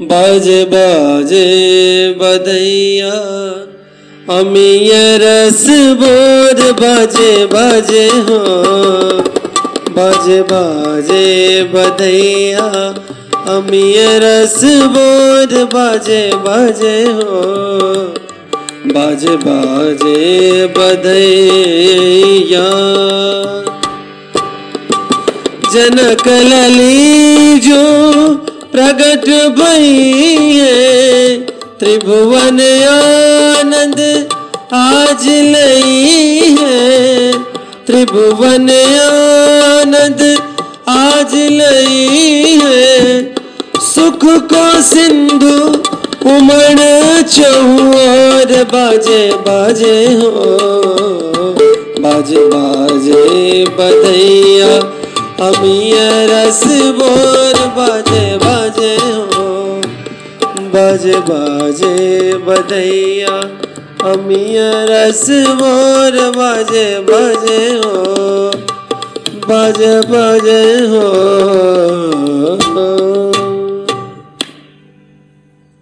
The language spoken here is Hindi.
बाजे बाजे बधैया अमीय रस बोर बाजे बाजे हो। बाजे बाजे बधैया अमीय रस बोर बाजे बाजे हो। बाजे बाजे बधैया। जनक लली जो प्रगट है। त्रिभुवन आनंद आज लई है। त्रिभुवन आनंद आज लई है। सुख को सिंधु उमड़ चौर बाजे बाजे हो। बाजे बाजे बधैया, अमिय रस बोर बाजे बाजे बधैया अमिया रस मोर बाजे बाजे हो बाजे बाजे हो।